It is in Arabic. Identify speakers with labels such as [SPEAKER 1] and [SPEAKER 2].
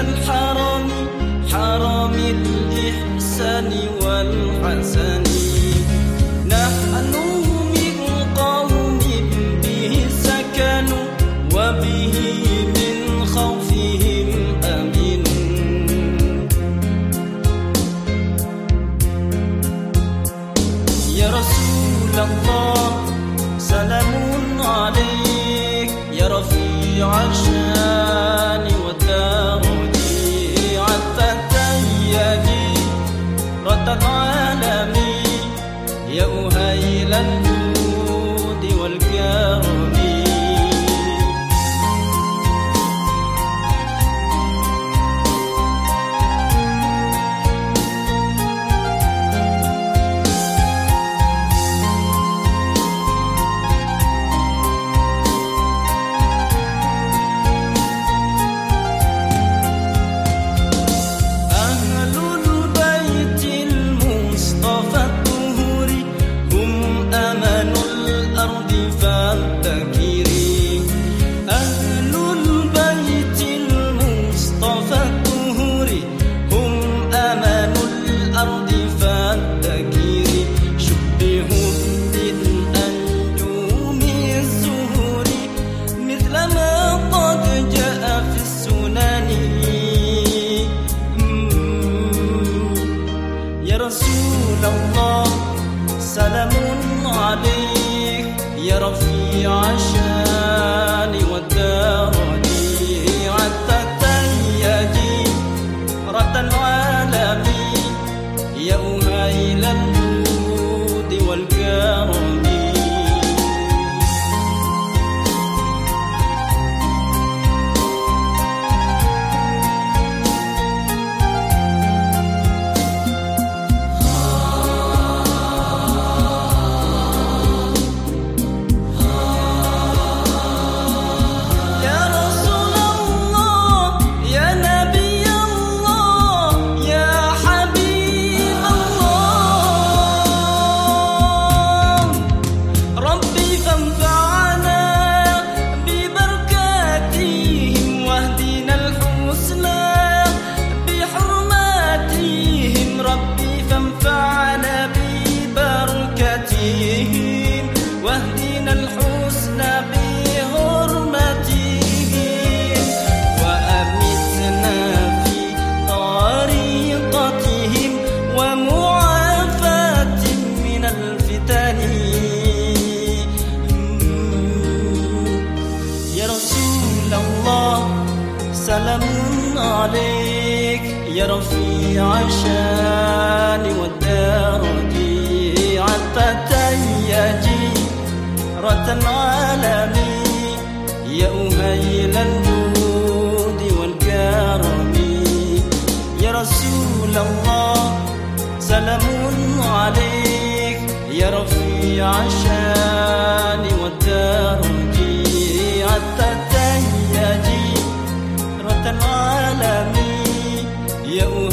[SPEAKER 1] الحرم حرم الإحسان والحسن. رسول الله. سلام عليك يا رفيع العالمين. يا أهيل رسول الله. سلام عليك يا رفيع الشان والدرج عتتيجي رد العالمين. يا أهيل يا رفيع الشان والدرج عتتيجي رة العالمين يا أهيل الجود والكرم يا رسول الله سلام عليك. يا رفيع الشان والدرج عتتيجي